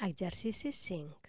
Exercici 5.